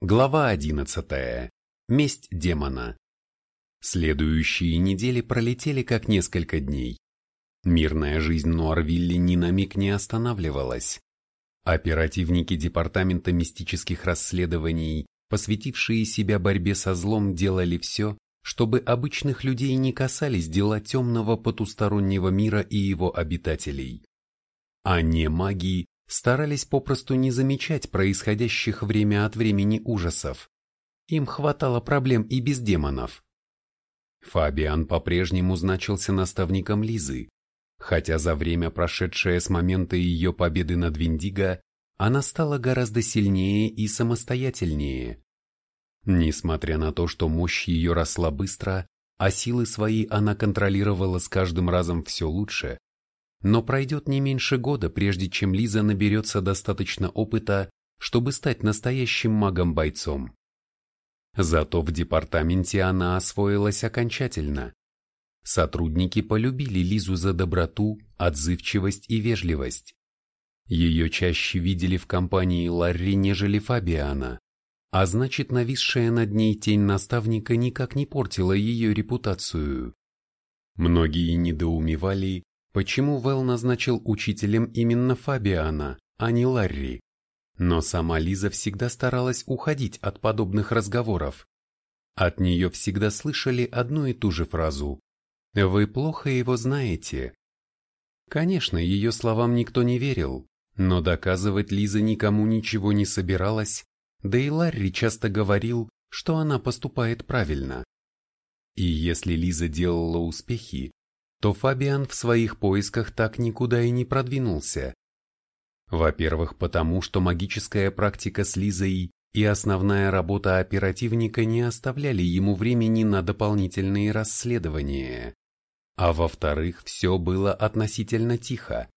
Глава 11. Месть демона. Следующие недели пролетели как несколько дней. Мирная жизнь Нуарвилли ни на миг не останавливалась. Оперативники Департамента мистических расследований, посвятившие себя борьбе со злом, делали все, чтобы обычных людей не касались дела темного потустороннего мира и его обитателей. А не маги старались попросту не замечать происходящих время от времени ужасов. Им хватало проблем и без демонов. Фабиан по-прежнему значился наставником Лизы, хотя за время, прошедшее с момента ее победы над Виндиго, она стала гораздо сильнее и самостоятельнее. Несмотря на то, что мощь ее росла быстро, а силы свои она контролировала с каждым разом все лучше, но пройдет не меньше года, прежде чем Лиза наберется достаточно опыта, чтобы стать настоящим магом-бойцом. Зато в департаменте она освоилась окончательно. Сотрудники полюбили Лизу за доброту, отзывчивость и вежливость. Ее чаще видели в компании Ларри, нежели Фабиана, а значит нависшая над ней тень наставника никак не портила ее репутацию. Многие недоумевали, почему Вэл назначил учителем именно Фабиана, а не Ларри. Но сама Лиза всегда старалась уходить от подобных разговоров. От нее всегда слышали одну и ту же фразу «Вы плохо его знаете». Конечно, ее словам никто не верил, но доказывать Лиза никому ничего не собиралась, да и Ларри часто говорил, что она поступает правильно. И если Лиза делала успехи, то Фабиан в своих поисках так никуда и не продвинулся. Во-первых, потому что магическая практика с Лизой и основная работа оперативника не оставляли ему времени на дополнительные расследования. А во-вторых, все было относительно тихо.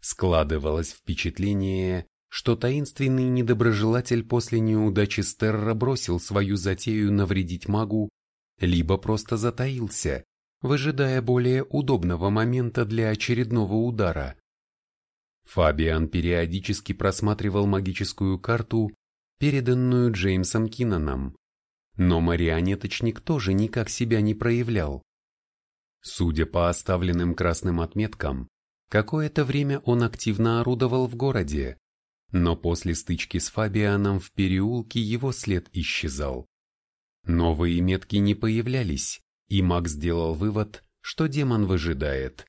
Складывалось впечатление, что таинственный недоброжелатель после неудачи Стерра бросил свою затею навредить магу, либо просто затаился, выжидая более удобного момента для очередного удара. Фабиан периодически просматривал магическую карту, переданную Джеймсом Кинноном, но марионеточник тоже никак себя не проявлял. Судя по оставленным красным отметкам, какое-то время он активно орудовал в городе, но после стычки с Фабианом в переулке его след исчезал. Новые метки не появлялись, и Мак сделал вывод, что демон выжидает.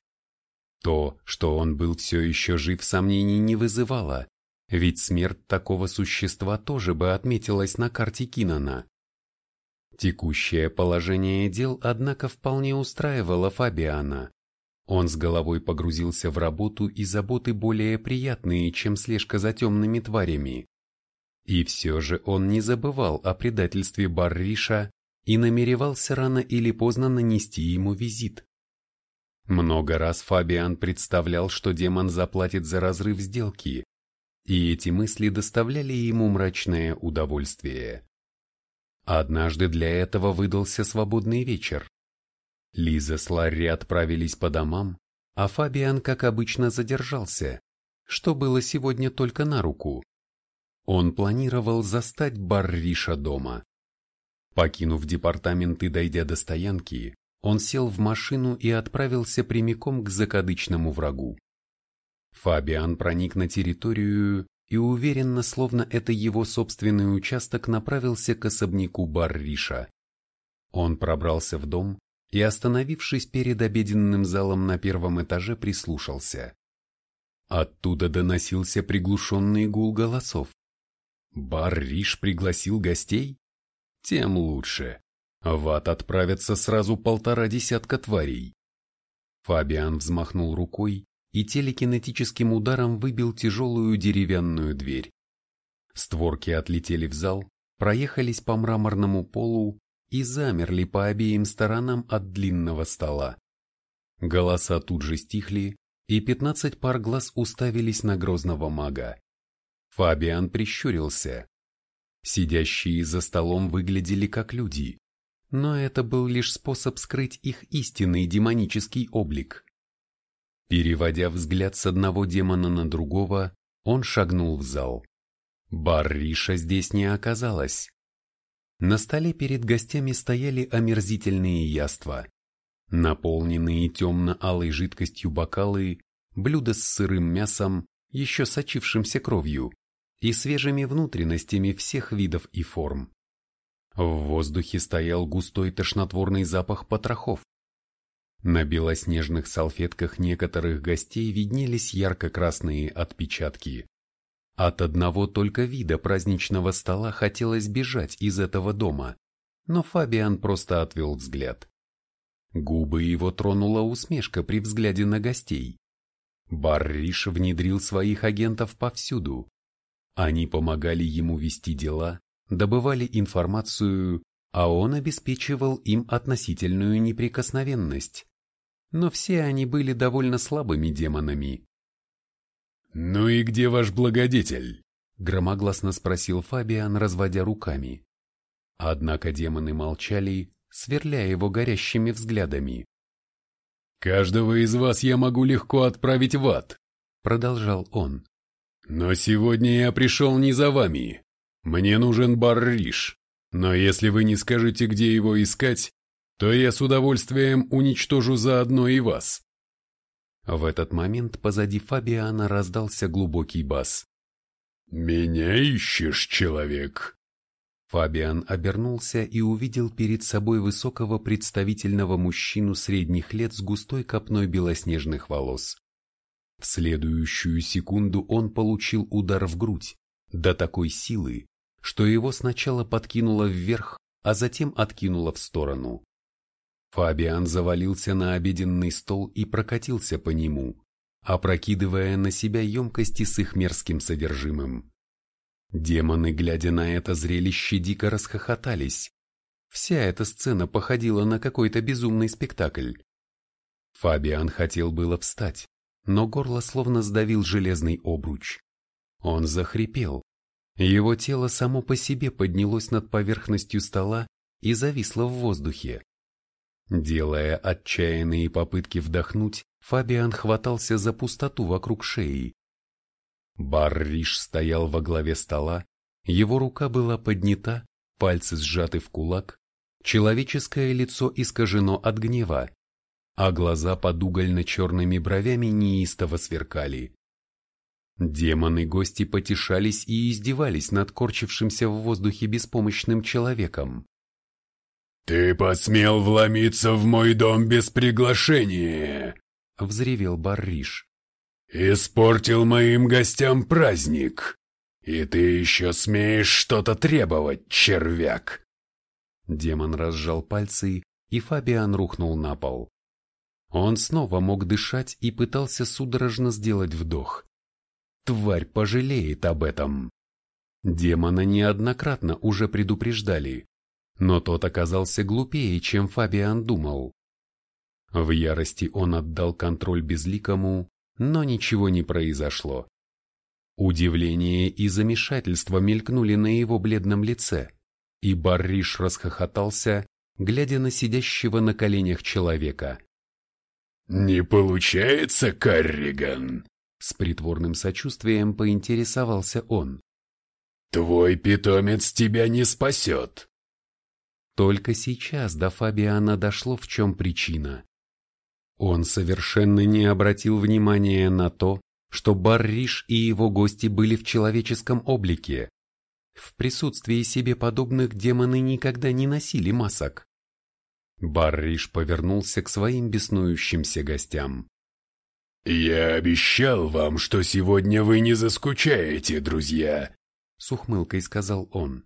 То, что он был все еще жив, сомнений не вызывало, ведь смерть такого существа тоже бы отметилась на карте Кинана. Текущее положение дел, однако, вполне устраивало Фабиана. Он с головой погрузился в работу и заботы более приятные, чем слежка за темными тварями. И все же он не забывал о предательстве Барриша и намеревался рано или поздно нанести ему визит. Много раз Фабиан представлял, что демон заплатит за разрыв сделки, и эти мысли доставляли ему мрачное удовольствие. Однажды для этого выдался свободный вечер. Лиза с Ларри отправились по домам, а Фабиан, как обычно, задержался, что было сегодня только на руку. Он планировал застать Барриша дома. Покинув департамент и дойдя до стоянки, он сел в машину и отправился прямиком к закадычному врагу. Фабиан проник на территорию и уверенно, словно это его собственный участок, направился к особняку Барриша. Он пробрался в дом и, остановившись перед обеденным залом на первом этаже, прислушался. Оттуда доносился приглушенный гул голосов. Барриш пригласил гостей? Тем лучше. В ад отправятся сразу полтора десятка тварей. Фабиан взмахнул рукой и телекинетическим ударом выбил тяжелую деревянную дверь. Створки отлетели в зал, проехались по мраморному полу и замерли по обеим сторонам от длинного стола. Голоса тут же стихли, и пятнадцать пар глаз уставились на грозного мага. Фабиан прищурился. Сидящие за столом выглядели как люди, но это был лишь способ скрыть их истинный демонический облик. Переводя взгляд с одного демона на другого, он шагнул в зал. Барриша здесь не оказалось. На столе перед гостями стояли омерзительные яства. Наполненные темно-алой жидкостью бокалы, блюда с сырым мясом, еще сочившимся кровью, и свежими внутренностями всех видов и форм. В воздухе стоял густой тошнотворный запах потрохов. На белоснежных салфетках некоторых гостей виднелись ярко-красные отпечатки. От одного только вида праздничного стола хотелось бежать из этого дома, но Фабиан просто отвел взгляд. Губы его тронула усмешка при взгляде на гостей. Барриш внедрил своих агентов повсюду. Они помогали ему вести дела, добывали информацию, а он обеспечивал им относительную неприкосновенность. Но все они были довольно слабыми демонами. «Ну и где ваш благодетель?» — громогласно спросил Фабиан, разводя руками. Однако демоны молчали, сверляя его горящими взглядами. «Каждого из вас я могу легко отправить в ад», — продолжал он. «Но сегодня я пришел не за вами. Мне нужен Барриш, но если вы не скажете, где его искать, то я с удовольствием уничтожу заодно и вас». В этот момент позади Фабиана раздался глубокий бас. «Меня ищешь, человек?» Фабиан обернулся и увидел перед собой высокого представительного мужчину средних лет с густой копной белоснежных волос. В следующую секунду он получил удар в грудь, до такой силы, что его сначала подкинуло вверх, а затем откинуло в сторону. Фабиан завалился на обеденный стол и прокатился по нему, опрокидывая на себя емкости с их мерзким содержимым. Демоны, глядя на это зрелище, дико расхохотались. Вся эта сцена походила на какой-то безумный спектакль. Фабиан хотел было встать, но горло словно сдавил железный обруч. Он захрипел. Его тело само по себе поднялось над поверхностью стола и зависло в воздухе. Делая отчаянные попытки вдохнуть, Фабиан хватался за пустоту вокруг шеи, Барриш стоял во главе стола, его рука была поднята, пальцы сжаты в кулак, человеческое лицо искажено от гнева, а глаза под угольно-черными бровями неистово сверкали. Демоны-гости потешались и издевались над корчившимся в воздухе беспомощным человеком. «Ты посмел вломиться в мой дом без приглашения!» — взревел Барриш. «Испортил моим гостям праздник, и ты еще смеешь что-то требовать, червяк!» Демон разжал пальцы, и Фабиан рухнул на пол. Он снова мог дышать и пытался судорожно сделать вдох. Тварь пожалеет об этом. Демона неоднократно уже предупреждали, но тот оказался глупее, чем Фабиан думал. В ярости он отдал контроль безликому, но ничего не произошло. Удивление и замешательство мелькнули на его бледном лице, и Барриш расхохотался, глядя на сидящего на коленях человека. «Не получается, Карриган?» С притворным сочувствием поинтересовался он. «Твой питомец тебя не спасет!» Только сейчас до Фабиана дошло, в чем причина. Он совершенно не обратил внимания на то, что Барриш и его гости были в человеческом облике. В присутствии себе подобных демоны никогда не носили масок. Барриш повернулся к своим беснующимся гостям. «Я обещал вам, что сегодня вы не заскучаете, друзья», — с ухмылкой сказал он.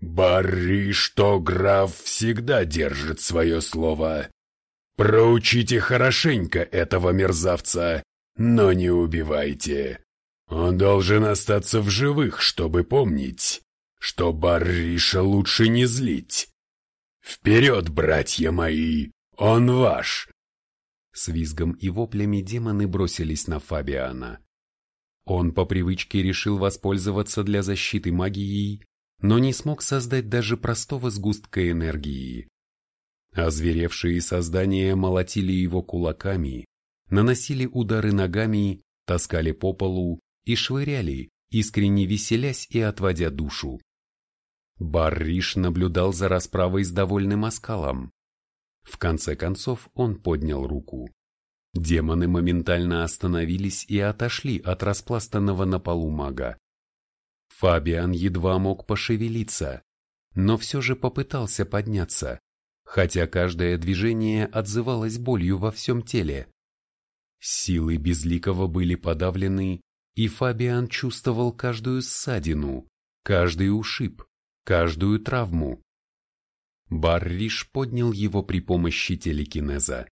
«Барриш, то граф всегда держит свое слово. Проучите хорошенько этого мерзавца, но не убивайте. Он должен остаться в живых, чтобы помнить, что Барриша лучше не злить. Вперед, братья мои, он ваш!» С визгом и воплями демоны бросились на Фабиана. Он по привычке решил воспользоваться для защиты магией, но не смог создать даже простого сгустка энергии. Озверевшие создания молотили его кулаками, наносили удары ногами, таскали по полу и швыряли, искренне веселясь и отводя душу. Барриш наблюдал за расправой с довольным оскалом. В конце концов он поднял руку. Демоны моментально остановились и отошли от распластанного на полу мага. Фабиан едва мог пошевелиться, но все же попытался подняться, хотя каждое движение отзывалось болью во всем теле. Силы Безликого были подавлены, и Фабиан чувствовал каждую ссадину, каждый ушиб, каждую травму. Барриш поднял его при помощи телекинеза.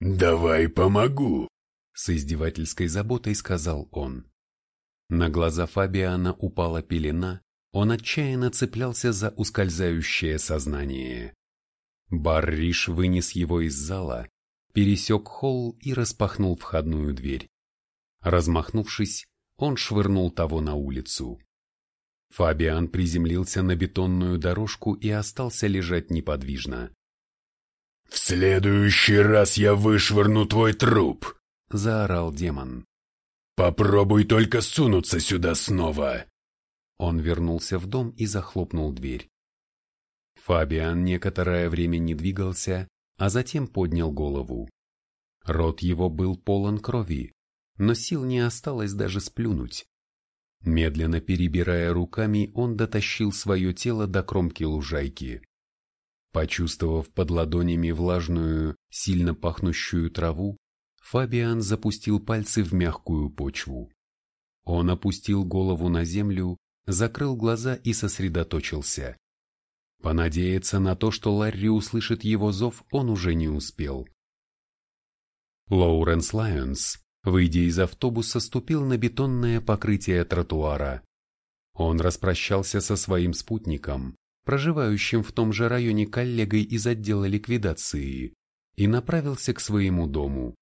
«Давай помогу», — с издевательской заботой сказал он. На глаза Фабиана упала пелена, он отчаянно цеплялся за ускользающее сознание. Барриш вынес его из зала, пересек холл и распахнул входную дверь. Размахнувшись, он швырнул того на улицу. Фабиан приземлился на бетонную дорожку и остался лежать неподвижно. «В следующий раз я вышвырну твой труп!» — заорал демон. «Попробуй только сунуться сюда снова!» Он вернулся в дом и захлопнул дверь. Фабиан некоторое время не двигался, а затем поднял голову. Рот его был полон крови, но сил не осталось даже сплюнуть. Медленно перебирая руками, он дотащил свое тело до кромки лужайки. Почувствовав под ладонями влажную, сильно пахнущую траву, Фабиан запустил пальцы в мягкую почву. Он опустил голову на землю, закрыл глаза и сосредоточился. Понадеяться на то, что Ларри услышит его зов, он уже не успел. Лоуренс Лайонс, выйдя из автобуса, ступил на бетонное покрытие тротуара. Он распрощался со своим спутником, проживающим в том же районе коллегой из отдела ликвидации, и направился к своему дому.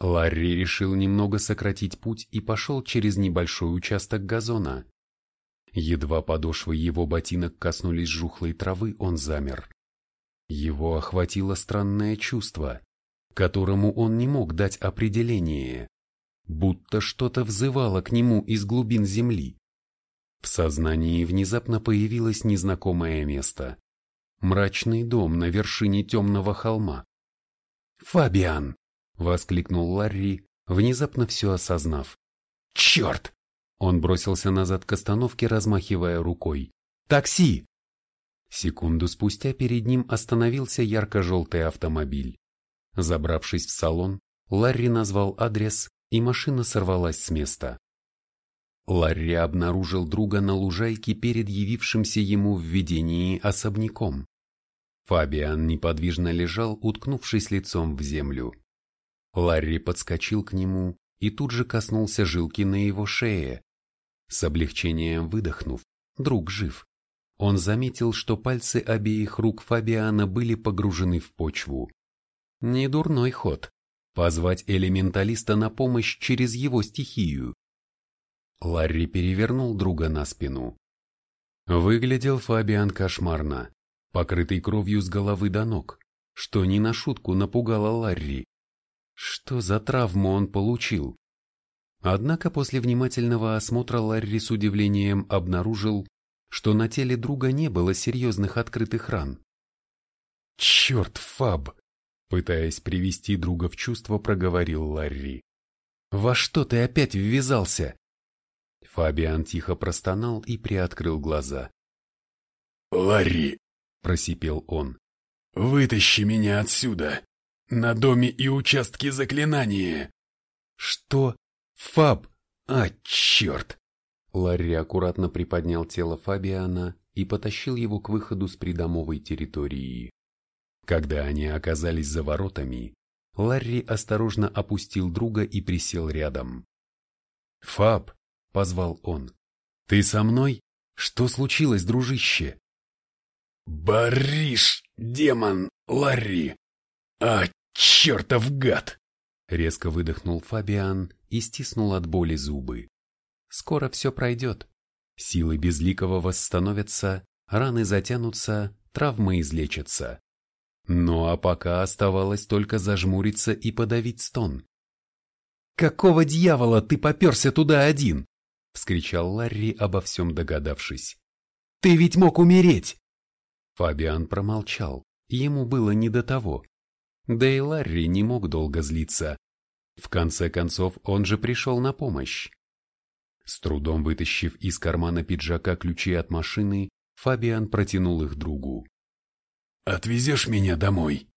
Ларри решил немного сократить путь и пошел через небольшой участок газона. Едва подошвы его ботинок коснулись жухлой травы, он замер. Его охватило странное чувство, которому он не мог дать определение, будто что-то взывало к нему из глубин земли. В сознании внезапно появилось незнакомое место. Мрачный дом на вершине темного холма. «Фабиан!» — воскликнул Ларри, внезапно все осознав. «Черт!» Он бросился назад к остановке, размахивая рукой. «Такси!» Секунду спустя перед ним остановился ярко-желтый автомобиль. Забравшись в салон, Ларри назвал адрес, и машина сорвалась с места. Ларри обнаружил друга на лужайке перед явившимся ему в видении особняком. Фабиан неподвижно лежал, уткнувшись лицом в землю. Ларри подскочил к нему и тут же коснулся жилки на его шее, с облегчением выдохнув, друг жив. Он заметил, что пальцы обеих рук Фабиана были погружены в почву. Недурной ход – позвать элементалиста на помощь через его стихию. Ларри перевернул друга на спину. Выглядел Фабиан кошмарно, покрытый кровью с головы до ног, что не на шутку напугало Ларри. Что за травму он получил? Однако после внимательного осмотра Ларри с удивлением обнаружил, что на теле друга не было серьезных открытых ран. «Черт, Фаб!» Пытаясь привести друга в чувство, проговорил Ларри. «Во что ты опять ввязался?» Фабиан тихо простонал и приоткрыл глаза. «Ларри!» – просипел он. «Вытащи меня отсюда! На доме и участке заклинания!» «Что?» «Фаб! А, черт!» Ларри аккуратно приподнял тело Фабиана и потащил его к выходу с придомовой территории. Когда они оказались за воротами, Ларри осторожно опустил друга и присел рядом. «Фаб!» — позвал он. «Ты со мной? Что случилось, дружище?» «Бариш, демон, Ларри! А, чертов гад!» Резко выдохнул Фабиан и стиснул от боли зубы. Скоро все пройдет. Силы Безликого восстановятся, раны затянутся, травмы излечатся. Ну а пока оставалось только зажмуриться и подавить стон. «Какого дьявола ты поперся туда один?» — вскричал Ларри, обо всем догадавшись. «Ты ведь мог умереть!» Фабиан промолчал, ему было не до того. Да и Ларри не мог долго злиться. В конце концов, он же пришел на помощь. С трудом вытащив из кармана пиджака ключи от машины, Фабиан протянул их другу. «Отвезешь меня домой?»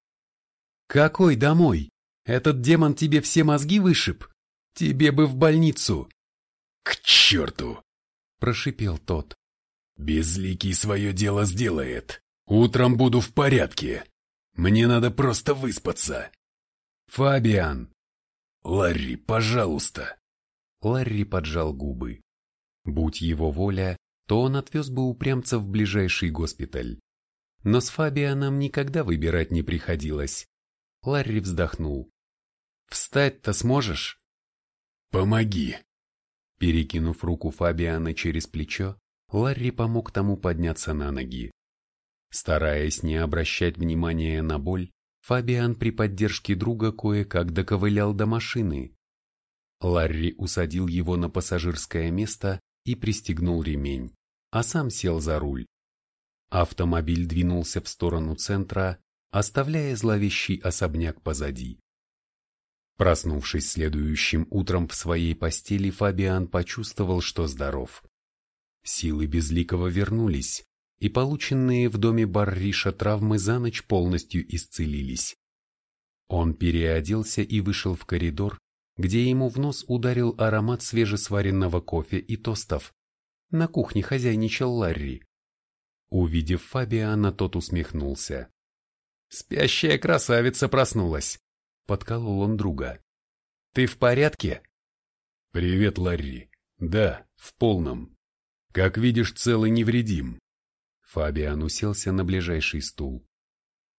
«Какой домой? Этот демон тебе все мозги вышиб? Тебе бы в больницу!» «К черту!» – прошипел тот. «Безликий свое дело сделает. Утром буду в порядке. Мне надо просто выспаться». «Фабиан!» «Ларри, пожалуйста!» Ларри поджал губы. Будь его воля, то он отвез бы упрямца в ближайший госпиталь. Но с Фабианом никогда выбирать не приходилось. Ларри вздохнул. «Встать-то сможешь?» «Помоги!» Перекинув руку Фабиана через плечо, Ларри помог тому подняться на ноги. Стараясь не обращать внимания на боль, Фабиан при поддержке друга кое-как доковылял до машины. Ларри усадил его на пассажирское место и пристегнул ремень, а сам сел за руль. Автомобиль двинулся в сторону центра, оставляя зловещий особняк позади. Проснувшись следующим утром в своей постели, Фабиан почувствовал, что здоров. Силы Безликого вернулись, и полученные в доме Барриша травмы за ночь полностью исцелились. Он переоделся и вышел в коридор, где ему в нос ударил аромат свежесваренного кофе и тостов. На кухне хозяйничал Ларри. Увидев Фабиана, тот усмехнулся. «Спящая красавица проснулась!» — подколол он друга. «Ты в порядке?» «Привет, Ларри. Да, в полном. Как видишь, целый невредим». Фабиан уселся на ближайший стул.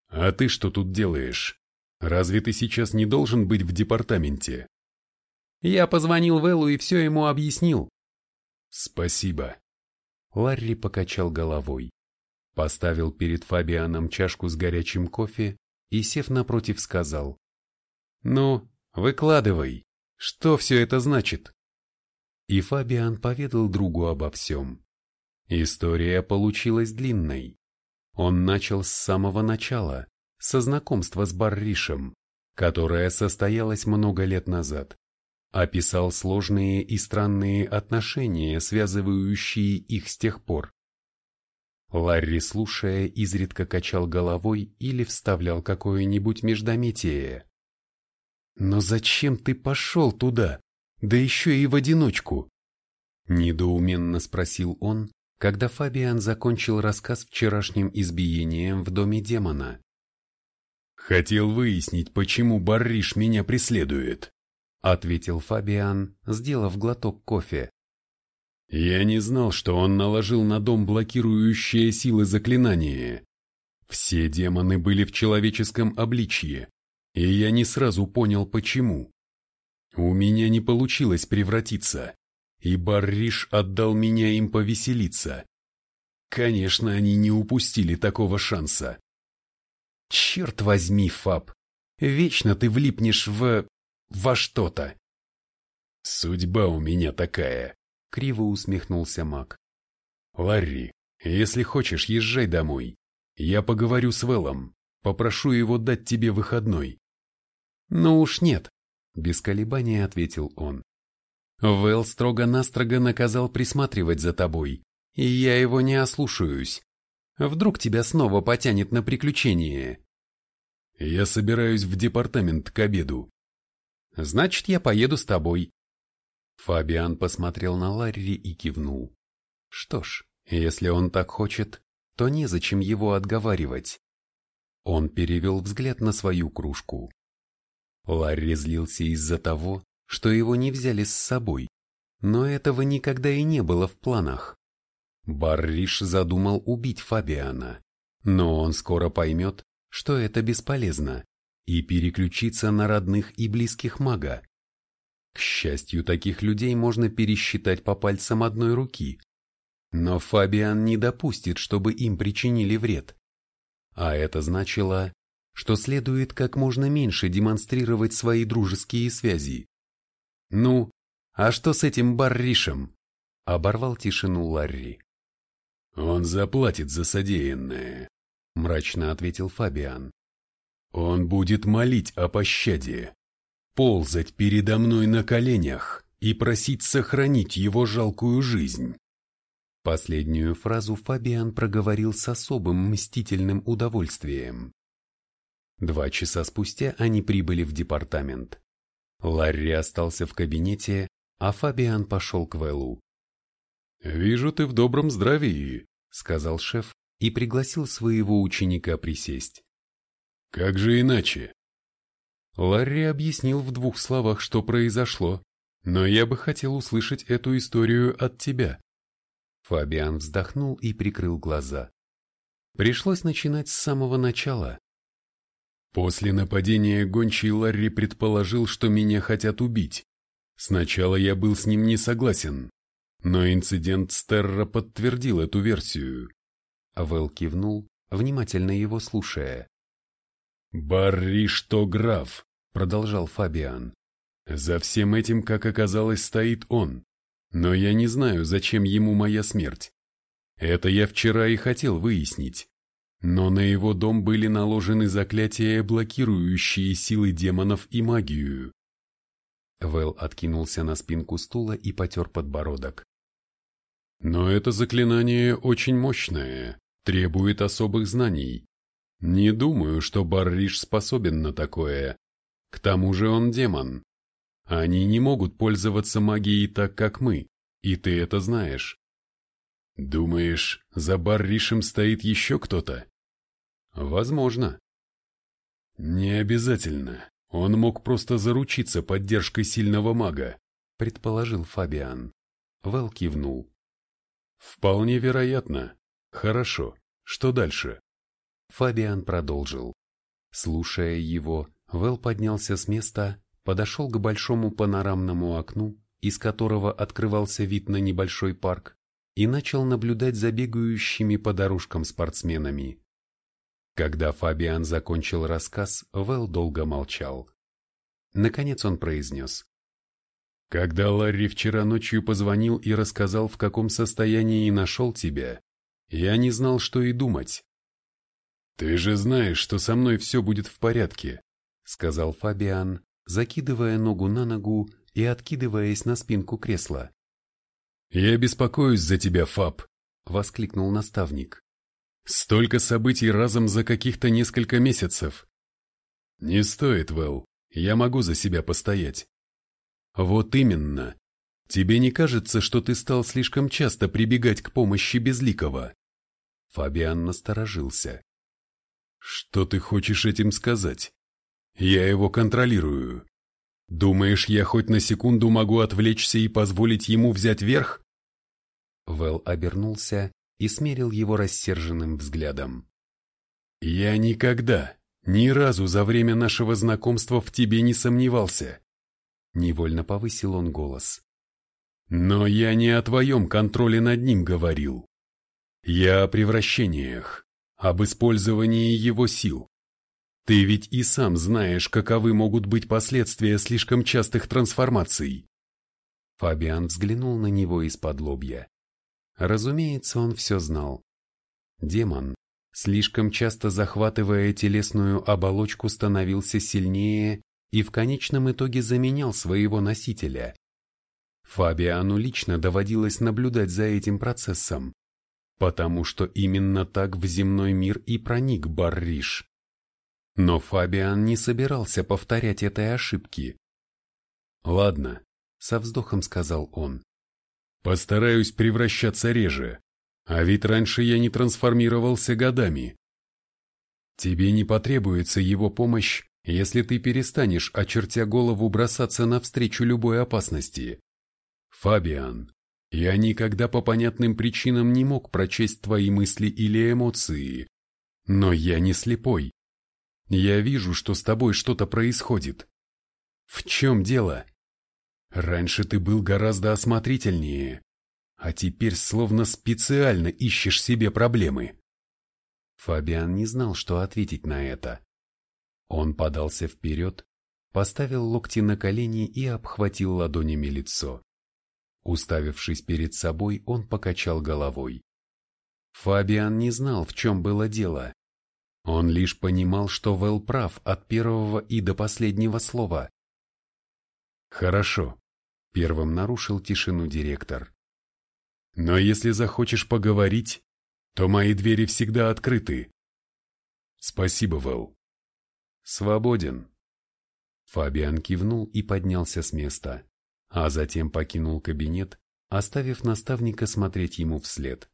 «А ты что тут делаешь? Разве ты сейчас не должен быть в департаменте?» Я позвонил Вэллу и все ему объяснил. «Спасибо». Ларри покачал головой, поставил перед Фабианом чашку с горячим кофе и, сев напротив, сказал. «Ну, выкладывай, что все это значит?» И Фабиан поведал другу обо всем. История получилась длинной. Он начал с самого начала, со знакомства с Барришем, которое состоялось много лет назад. Описал сложные и странные отношения, связывающие их с тех пор. Ларри, слушая, изредка качал головой или вставлял какое-нибудь междометие. «Но зачем ты пошел туда? Да еще и в одиночку!» Недоуменно спросил он, когда Фабиан закончил рассказ вчерашним избиением в доме демона. «Хотел выяснить, почему Барриш меня преследует», ответил Фабиан, сделав глоток кофе. Я не знал, что он наложил на дом блокирующие силы заклинания. Все демоны были в человеческом обличье, и я не сразу понял, почему. У меня не получилось превратиться, и Барриш отдал меня им повеселиться. Конечно, они не упустили такого шанса. Черт возьми, Фаб, вечно ты влипнешь в... во что-то. Судьба у меня такая, криво усмехнулся маг. Ларри, если хочешь, езжай домой. Я поговорю с Вэллом, попрошу его дать тебе выходной. Ну уж нет, без колебаний ответил он. Вэл строго-настрого наказал присматривать за тобой, и я его не ослушаюсь. Вдруг тебя снова потянет на приключение. Я собираюсь в департамент к обеду. Значит, я поеду с тобой. Фабиан посмотрел на Ларри и кивнул. Что ж, если он так хочет, то незачем его отговаривать. Он перевел взгляд на свою кружку. Ларри злился из-за того, что его не взяли с собой, но этого никогда и не было в планах. Барриш задумал убить Фабиана, но он скоро поймет, что это бесполезно, и переключится на родных и близких мага. К счастью, таких людей можно пересчитать по пальцам одной руки. Но Фабиан не допустит, чтобы им причинили вред. А это значило, что следует как можно меньше демонстрировать свои дружеские связи. Ну, а что с этим Барришем? Оборвал тишину Ларри. «Он заплатит за содеянное», — мрачно ответил Фабиан. «Он будет молить о пощаде, ползать передо мной на коленях и просить сохранить его жалкую жизнь». Последнюю фразу Фабиан проговорил с особым мстительным удовольствием. Два часа спустя они прибыли в департамент. Ларри остался в кабинете, а Фабиан пошел к Вэллу. «Вижу, ты в добром здравии», — сказал шеф и пригласил своего ученика присесть. «Как же иначе?» Ларри объяснил в двух словах, что произошло, но я бы хотел услышать эту историю от тебя. Фабиан вздохнул и прикрыл глаза. Пришлось начинать с самого начала. После нападения гончий Ларри предположил, что меня хотят убить. Сначала я был с ним не согласен, но инцидент Стерра подтвердил эту версию. Вэл кивнул, внимательно его слушая. «Барри что граф», — продолжал Фабиан. «За всем этим, как оказалось, стоит он. Но я не знаю, зачем ему моя смерть. Это я вчера и хотел выяснить. Но на его дом были наложены заклятия, блокирующие силы демонов и магию. Вэл откинулся на спинку стула и потер подбородок. Но это заклинание очень мощное, требует особых знаний. Не думаю, что Барриш способен на такое. К тому же он демон. Они не могут пользоваться магией так, как мы, и ты это знаешь. Думаешь, за Барришем стоит еще кто-то? Возможно. Не обязательно. Он мог просто заручиться поддержкой сильного мага, предположил Фабиан. Вэл кивнул. Вполне вероятно. Хорошо. Что дальше? Фабиан продолжил. Слушая его, Вэл поднялся с места, подошел к большому панорамному окну, из которого открывался вид на небольшой парк, и начал наблюдать за бегающими по дорожкам спортсменами. Когда Фабиан закончил рассказ, Вэл долго молчал. Наконец он произнес. «Когда Ларри вчера ночью позвонил и рассказал, в каком состоянии нашел тебя, я не знал, что и думать. «Ты же знаешь, что со мной все будет в порядке», — сказал Фабиан, закидывая ногу на ногу и откидываясь на спинку кресла. «Я беспокоюсь за тебя, Фаб», — воскликнул наставник. Столько событий разом за каких-то несколько месяцев. Не стоит, Вэл, я могу за себя постоять. Вот именно. Тебе не кажется, что ты стал слишком часто прибегать к помощи Безликого? Фабиан насторожился. Что ты хочешь этим сказать? Я его контролирую. Думаешь, я хоть на секунду могу отвлечься и позволить ему взять верх? Вэл обернулся и смерил его рассерженным взглядом. «Я никогда, ни разу за время нашего знакомства в тебе не сомневался», — невольно повысил он голос. «Но я не о твоем контроле над ним говорил. Я о превращениях, об использовании его сил. Ты ведь и сам знаешь, каковы могут быть последствия слишком частых трансформаций». Фабиан взглянул на него из-под лобья. Разумеется, он все знал. Демон, слишком часто захватывая телесную оболочку, становился сильнее и в конечном итоге заменял своего носителя. Фабиану лично доводилось наблюдать за этим процессом, потому что именно так в земной мир и проник Барриш. Но Фабиан не собирался повторять этой ошибки. «Ладно», — со вздохом сказал он, Постараюсь превращаться реже, а ведь раньше я не трансформировался годами. Тебе не потребуется его помощь, если ты перестанешь, очертя голову, бросаться навстречу любой опасности. Фабиан, я никогда по понятным причинам не мог прочесть твои мысли или эмоции. Но я не слепой. Я вижу, что с тобой что-то происходит. В чем дело? Раньше ты был гораздо осмотрительнее, а теперь словно специально ищешь себе проблемы. Фабиан не знал, что ответить на это. Он подался вперед, поставил локти на колени и обхватил ладонями лицо. Уставившись перед собой, он покачал головой. Фабиан не знал, в чем было дело. Он лишь понимал, что Вэл прав от первого и до последнего слова. «Хорошо», — первым нарушил тишину директор. «Но если захочешь поговорить, то мои двери всегда открыты». «Спасибо, Вэл». «Свободен». Фабиан кивнул и поднялся с места, а затем покинул кабинет, оставив наставника смотреть ему вслед.